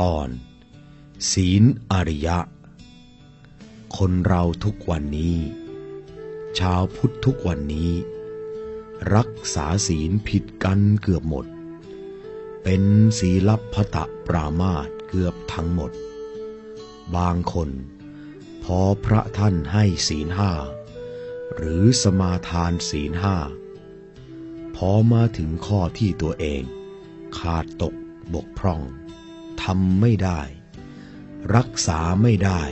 ตอน ศีลอริยะ คนเราทุกวันนี้ ชาวพุทธทุกวันนี้ รักษาศีลผิดกันเกือบหมด เป็นศีลพตะปรามาตเกือบทั้งหมด บางคน พอพระท่านให้ศีลห้า หรือสมาทานศีลห้า พอมาถึงข้อที่ตัวเอง ขาดตกบกพร่อง ทำไม่ได้ รักษาไม่ได้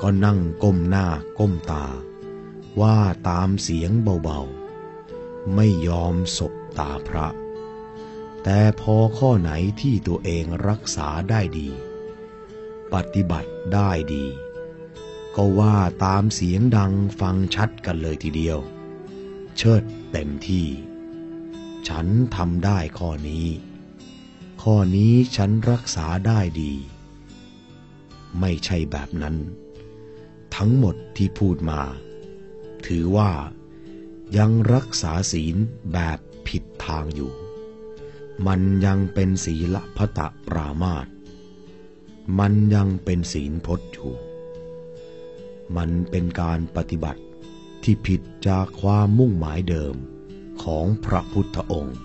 ก็นั่งก้มหน้าก้มตา ว่าตามเสียงเบาๆ ไม่ยอมสบตาพระ แต่พอข้อไหนที่ตัวเองรักษาได้ดี ปฏิบัติได้ดี ก็ว่าตามเสียงดังฟังชัดกันเลยทีเดียว เชิดเต็มที่ ฉันทำได้ข้อนี้ ข้อนี้ฉันรักษาได้ดี ไม่ใช่แบบนั้น ทั้งหมดที่พูดมา ถือว่ายังรักษาศีลแบบผิดทางอยู่ มันยังเป็นศีลพตะปรามาตมันยังเป็นศีลพจน์อยู่ มันเป็นการปฏิบัติที่ผิดจากความมุ่งหมายเดิมของพระพุทธองค์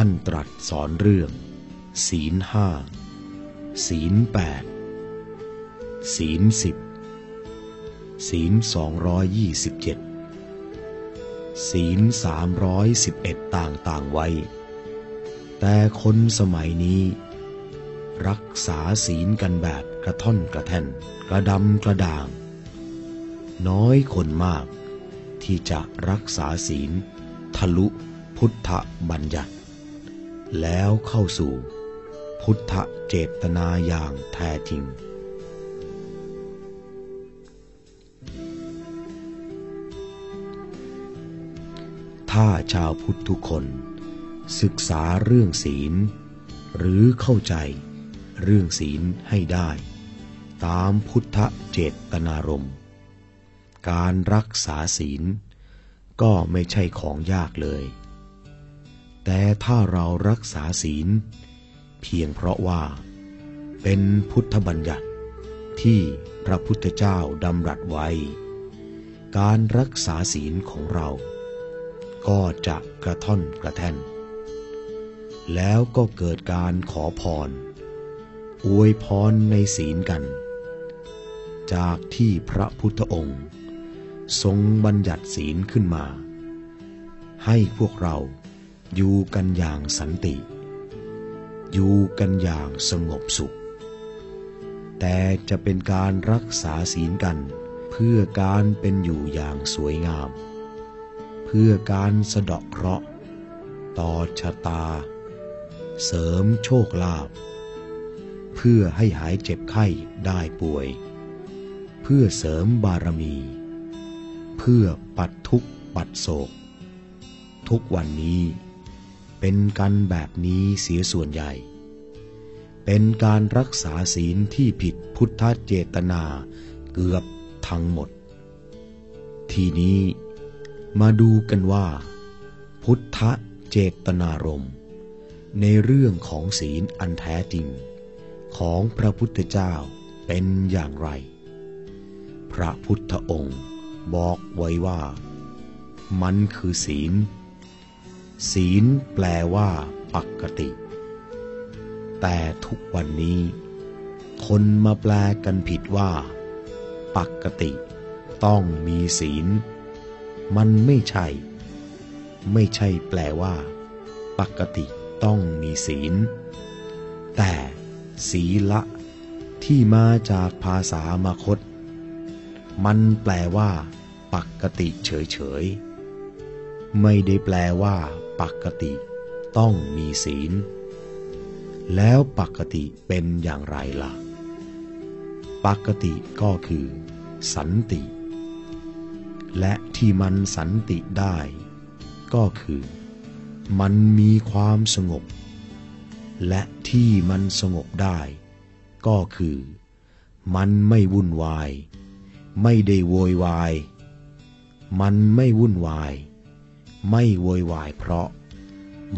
ท่านตรัสสอนเรื่อง ศีลห้าศีลแปดศีลสิบศีลสองร้อยยี่สิบเจ็ดศีลสามร้อยสิบเอ็ดต่างๆไว้ แต่คนสมัยนี้ รักษาศีลกันแบบกระท่อนกระแท่นกระดำกระด่าง น้อยคนมากที่จะรักษาศีล ทะลุพุทธบัญญัติ แล้วเข้าสู่ พุทธเจตนาอย่างแท้จริง ถ้าชาวพุทธทุกคน ศึกษาเรื่องศีล หรือเข้าใจเรื่องศีลให้ได้ ตามพุทธเจตนารมณ์ การรักษาศีลก็ไม่ใช่ของยากเลย แต่ถ้าเรารักษาศีล เพียงเพราะว่า เป็นพุทธบัญญัติที่พระพุทธเจ้าดำรัสไว้ การรักษาศีลของเรา ก็จะกระท่อนกระแท่น แล้วก็เกิดการขอพร อวยพรในศีลกัน จากที่พระพุทธองค์ ทรงบัญญัติศีลขึ้นมา ให้พวกเรา อยู่กันอย่างสันติ อยู่กันอย่างสงบสุข แต่จะเป็นการรักษาศีลกัน เพื่อการเป็นอยู่อย่างสวยงาม เพื่อการสะเดาะเคราะห์ต่อชะตา เสริมโชคลาภเพื่อให้หายเจ็บไข้ได้ป่วย เพื่อเสริมบารมี เพื่อปัดทุกข์ปัดโศก ทุกวันนี้ เป็นกันแบบนี้เสียส่วนใหญ่ เป็นการรักษาศีลที่ผิดพุทธเจตนาเกือบทั้งหมด ทีนี้มาดูกันว่า พุทธเจตนารมณ์ ในเรื่องของศีลอันแท้จริง ของพระพุทธเจ้าเป็นอย่างไร พระพุทธองค์บอกไว้ว่า มันคือศีล ศีลแปลว่าปกติ แต่ทุกวันนี้ คนมาแปลกันผิดว่า ปกติ ต้องมีศีล มันไม่ใช่ ไม่ใช่แปลว่า ปกติต้องมีศีล แต่ศีละที่มาจากภาษามคต มันแปลว่า ปกติเฉยๆ ไม่ได้แปลว่า ปกติต้องมีศีล แล้วปกติเป็นอย่างไรล่ะ ปกติก็คือ สันติ และที่มันสันติได้ ก็คือ มันมีความสงบ และที่มันสงบได้ ก็คือ มันไม่วุ่นวาย ไม่ได้โวยวาย มันไม่วุ่นวาย ไม่โวยวายเพราะ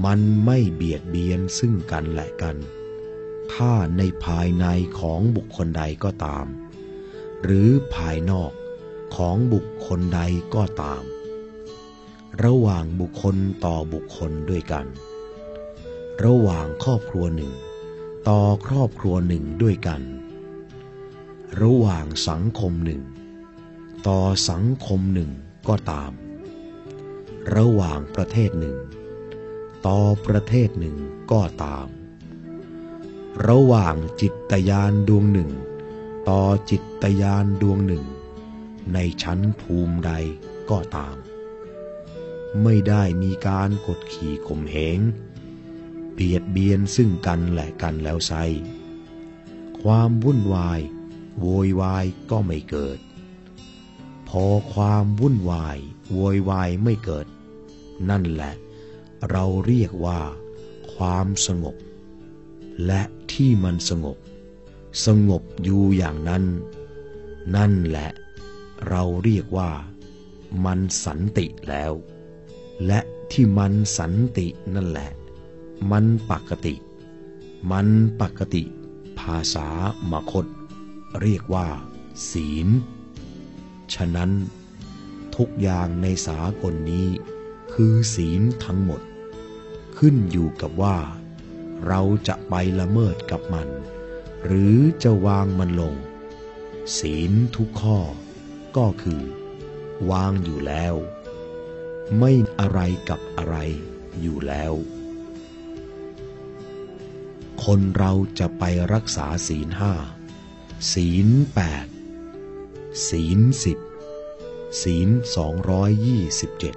มันไม่เบียดเบียนซึ่งกันและกัน ถ้าในภายในของบุคคลใดก็ตาม หรือภายนอกของบุคคลใดก็ตาม ระหว่างบุคคลต่อบุคคลด้วยกัน ระหว่างครอบครัวหนึ่ง ต่อครอบครัวหนึ่งด้วยกัน ระหว่างสังคมหนึ่ง ต่อสังคมหนึ่งก็ตาม ระหว่างประเทศหนึ่ง ต่อประเทศหนึ่งก็ตาม ระหว่างจิตยานดวงหนึ่ง ต่อจิตยานดวงหนึ่ง ในชั้นภูมิใดก็ตาม ไม่ได้มีการกดขี่ข่มเหงเบียดเบียนซึ่งกันและกันแล้วไซความวุ่นวาย โวยวายก็ไม่เกิด พอความวุ่นวาย โวยวายไม่เกิด นั่นแหละ เราเรียกว่า ความสงบ และที่มันสงบ สงบอยู่อย่างนั้น นั่นแหละ เราเรียกว่า มันสันติแล้ว และที่มันสันตินั่นแหละ มันปกติ มันปกติ ภาษามคต เรียกว่า ศีล ฉะนั้นทุกอย่างในสากลนี้ คือศีลทั้งหมด ขึ้นอยู่กับว่า เราจะไปละเมิดกับมัน หรือจะวางมันลง ศีลทุกข้อ ก็คือ วางอยู่แล้ว ไม่อะไรกับอะไรอยู่แล้ว คนเราจะไปรักษาศีลห้าศีลแปดศีลสิบศีลสองร้อยยี่สิบเจ็ด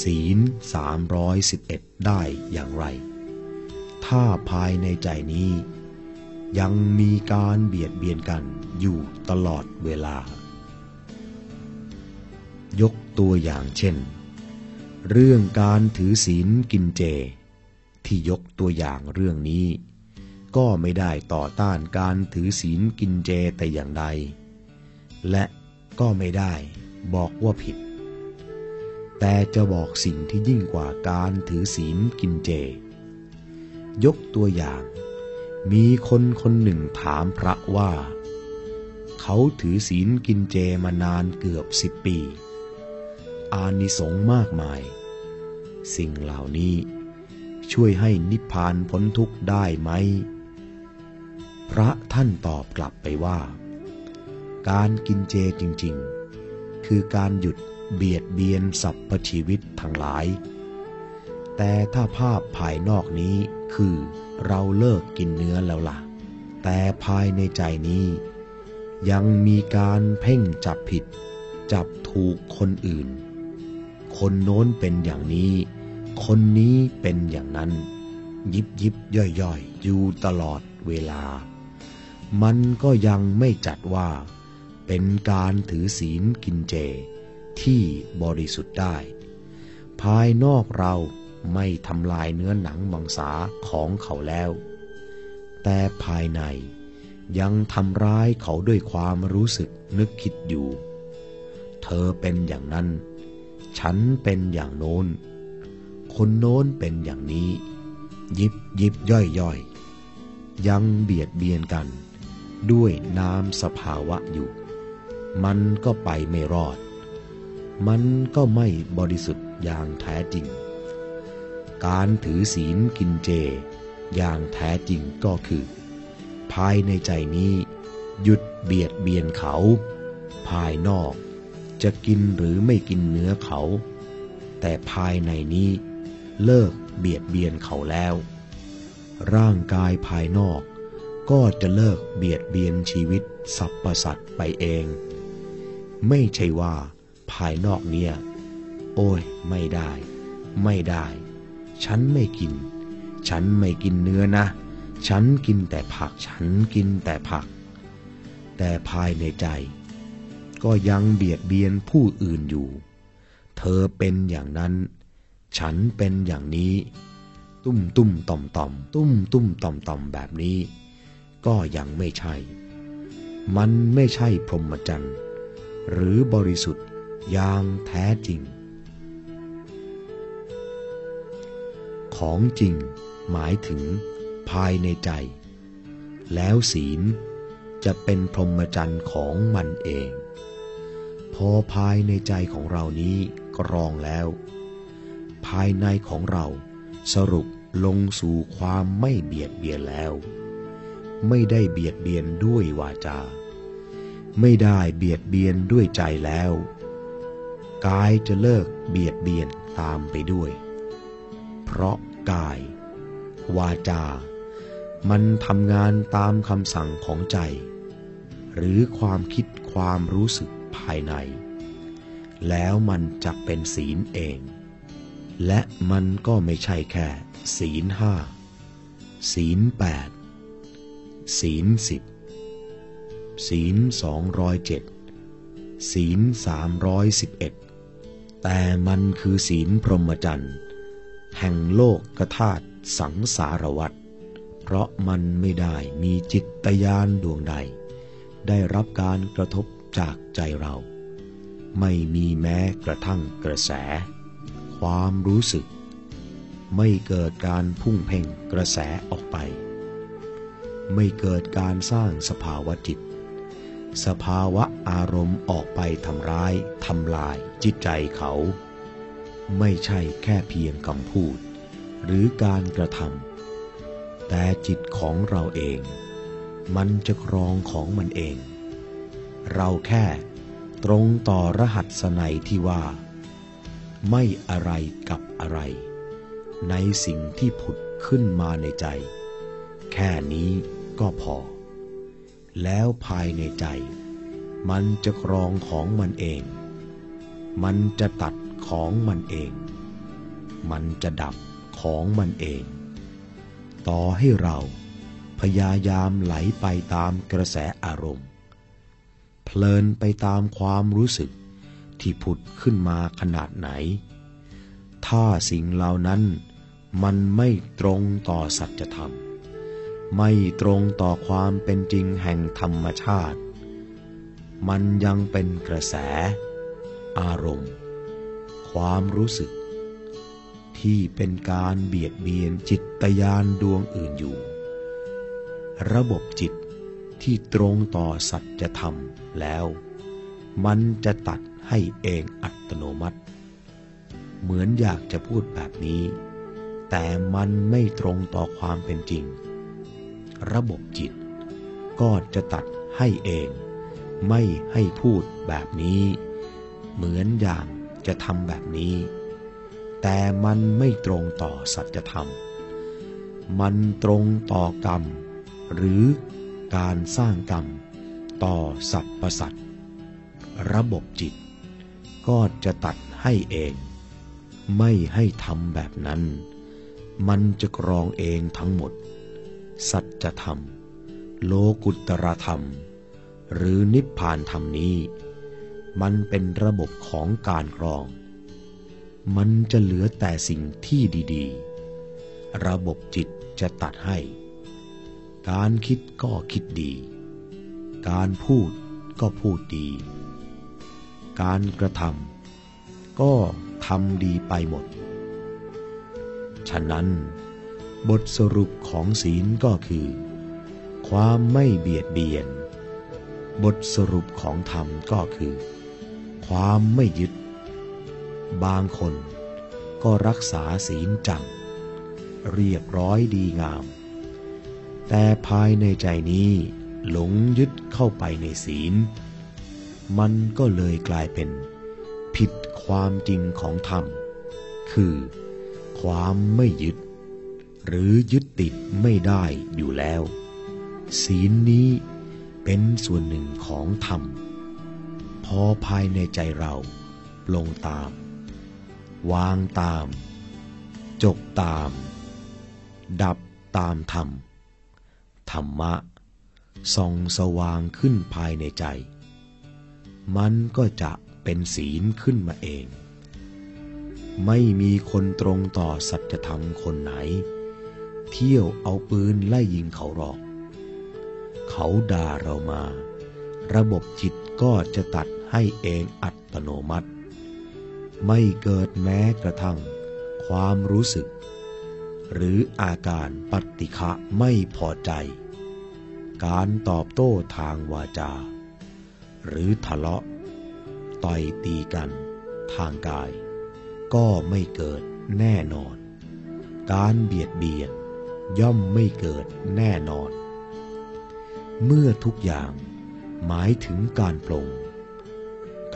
ศีลสามร้อยสิบเอ็ดได้อย่างไร ถ้าภายในใจนี้ ยังมีการเบียดเบียนกันอยู่ตลอดเวลา ยกตัวอย่างเช่น เรื่องการถือศีลกินเจ ที่ยกตัวอย่างเรื่องนี้ ก็ไม่ได้ต่อต้านการถือศีลกินเจแต่อย่างใด และก็ไม่ได้บอกว่าผิด แต่จะบอกสิ่งที่ยิ่งกว่าการถือศีลกินเจ ยกตัวอย่าง มีคนคนหนึ่งถามพระว่า เขาถือศีลกินเจมานานเกือบสิบปี อานิสงส์มากมาย สิ่งเหล่านี้ช่วยให้นิพพานพ้นทุกข์ได้ไหม พระท่านตอบกลับไปว่า การกินเจจริง ๆ คือการหยุด เบียดเบียนสรรพชีวิตทั้งหลาย แต่ถ้าภาพภายนอกนี้คือเราเลิกกินเนื้อแล้วล่ะ แต่ภายในใจนี้ ยังมีการเพ่งจับผิด จับถูกคนอื่น คนโน้นเป็นอย่างนี้ คนนี้เป็นอย่างนั้น ยิบยิบย่อยย่อยอยู่ตลอดเวลา มันก็ยังไม่จัดว่า เป็นการถือศีลกินเจ ที่บริสุทธิ์ได้ ภายนอกเราไม่ทำลายเนื้อหนังมังสาของเขาแล้ว แต่ภายในยังทำร้ายเขาด้วยความรู้สึกนึกคิดอยู่ เธอเป็นอย่างนั้น ฉันเป็นอย่างโน้น คนโน้นเป็นอย่างนี้ ยิบยิบย่อยย่อยยังเบียดเบียนกัน ด้วยนามสภาวะอยู่ มันก็ไปไม่รอด มันก็ไม่บริสุทธิ์อย่างแท้จริง การถือศีลกินเจ อย่างแท้จริงก็คือ ภายในใจนี้ หยุดเบียดเบียนเขา ภายนอก จะกินหรือไม่กินเนื้อเขา แต่ภายในนี้เลิกเบียดเบียนเขาแล้ว ร่างกายภายนอก ก็จะเลิกเบียดเบียนชีวิตสรรพสัตว์ไปเอง ไม่ใช่ว่า ภายนอกเนี่ย โอ้ย ไม่ได้ ไม่ได้ ฉันไม่กิน ฉันไม่กินเนื้อนะ ฉันกินแต่ผัก ฉันกินแต่ผัก แต่ภายในใจ ก็ยังเบียดเบียนผู้อื่นอยู่ เธอเป็นอย่างนั้น ฉันเป็นอย่างนี้ ตุ้มตุ้มต่อมต่อมตุ้มตุ้มต่อมต่อมแบบนี้ ก็ยังไม่ใช่ มันไม่ใช่พรหมจรรย์หรือบริสุทธิ์ อย่างแท้จริง ของจริงหมายถึงภายในใจ แล้วศีลจะเป็นพรหมจรรย์ของมันเอง พอภายในใจของเรานี้กรองแล้ว ภายในของเราสรุปลงสู่ความไม่เบียดเบียนแล้ว ไม่ได้เบียดเบียนด้วยวาจา ไม่ได้เบียดเบียนด้วยใจแล้ว กายจะเลิกเบียดเบียนตามไปด้วย เพราะกาย วาจา มันทำงานตามคำสั่งของใจ หรือความคิดความรู้สึกภายใน แล้วมันจะเป็นศีลเอง และมันก็ไม่ใช่แค่ ศีลห้าศีลแปดศีลสิบศีลสองร้อยเจ็ดศีลสามร้อยสิบเอ็ด แต่มันคือศีลพรหมจรรย์แห่งโลกกธาตุสังสารวัฏเพราะมันไม่ได้มีจิตยานดวงใด ได้รับการกระทบจากใจเรา ไม่มีแม้กระทั่งกระแส ความรู้สึก ไม่เกิดการพุ่งเพ่งกระแสออกไป ไม่เกิดการสร้างสภาวะจิต สภาวะอารมณ์ออกไปทำร้ายทำลายจิตใจเขา ไม่ใช่แค่เพียงคำพูด หรือการกระทำแต่จิตของเราเอง มันจะครองของมันเอง เราแค่ตรงต่อรหัสไนที่ว่า ไม่อะไรกับอะไร ในสิ่งที่ผุดขึ้นมาในใจ แค่นี้ก็พอ แล้วภายในใจ มันจะครองของมันเอง มันจะตัดของมันเอง มันจะดับของมันเอง ต่อให้เราพยายามไหลไปตามกระแสอารมณ์ เพลินไปตามความรู้สึกที่ผุดขึ้นมาขนาดไหน ถ้าสิ่งเหล่านั้นมันไม่ตรงต่อสัจธรรม ไม่ตรงต่อความเป็นจริงแห่งธรรมชาติ มันยังเป็นกระแส อารมณ์ ความรู้สึก ที่เป็นการเบียดเบียนจิตยานดวงอื่นอยู่ ระบบจิตที่ตรงต่อสัจธรรมแล้ว มันจะตัดให้เองอัตโนมัติ เหมือนอยากจะพูดแบบนี้ แต่มันไม่ตรงต่อความเป็นจริง ระบบจิต ก็จะตัดให้เอง ไม่ให้พูดแบบนี้ เหมือนอย่างจะทำแบบนี้ แต่มันไม่ตรงต่อสัจธรรม มันตรงต่อกรรม หรือการสร้างกรรม ต่อสรรพสัตระบบจิต ก็จะตัดให้เอง ไม่ให้ทำแบบนั้น มันจะกรองเองทั้งหมด สัจธรรม โลกุตรธรรม หรือนิพพานธรรมนี้ มันเป็นระบบของการกรอง มันจะเหลือแต่สิ่งที่ดีๆ ระบบจิตจะตัดให้ การคิดก็คิดดี การพูดก็พูดดี การกระทำก็ทำดีไปหมด ฉะนั้น บทสรุปของศีลก็คือ ความไม่เบียดเบียน บทสรุปของธรรมก็คือ ความไม่ยึด บางคนก็รักษาศีลจัง เรียบร้อยดีงาม แต่ภายในใจนี้หลงยึดเข้าไปในศีล มันก็เลยกลายเป็น ผิดความจริงของธรรม คือ ความไม่ยึด หรือยึดติดไม่ได้อยู่แล้ว ศีลนี้เป็นส่วนหนึ่งของธรรม พอภายในใจเราลงตาม วางตาม จบตาม ดับตามธรรม ธรรมะส่องสว่างขึ้นภายในใจ มันก็จะเป็นศีลขึ้นมาเอง ไม่มีคนตรงต่อสัจธรรมคนไหน เที่ยวเอาปืนไล่ยิงเขาหรอก เขาด่าเรามา ระบบจิตก็จะตัดให้เองอัตโนมัติ ไม่เกิดแม้กระทั่ง ความรู้สึก หรืออาการปฏิฆะไม่พอใจ การตอบโต้ทางวาจา หรือทะเลาะ ต่อยตีกันทางกาย ก็ไม่เกิดแน่นอน การเบียดเบียน ย่อมไม่เกิดแน่นอน เมื่อทุกอย่างหมายถึงการปลง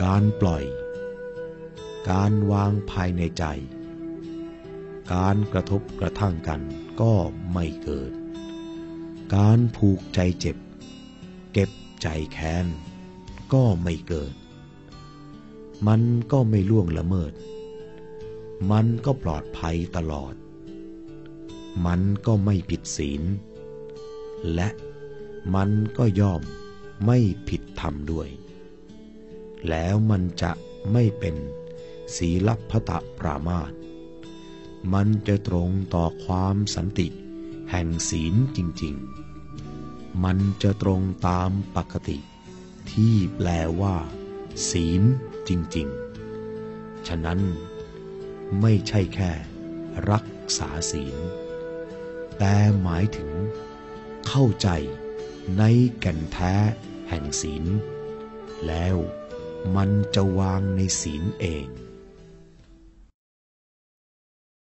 การปล่อย การวางภายในใจ การกระทบกระทั่งกันก็ไม่เกิด การผูกใจเจ็บ เก็บใจแค้น ก็ไม่เกิด มันก็ไม่ล่วงละเมิด มันก็ปลอดภัยตลอด มันก็ไม่ผิดศีล และมันก็ย่อมไม่ผิดธรรมด้วย แล้วมันจะไม่เป็นศีลพัตปรามาตมันจะตรงต่อความสันติแห่งศีลจริงๆ มันจะตรงตามปกติ ที่แปลว่า ศีลจริงๆ ฉะนั้นไม่ใช่แค่รักษาศีล แต่หมายถึง เข้าใจในแก่นแท้แห่งศีล แล้วมันจะวางในศีลเอง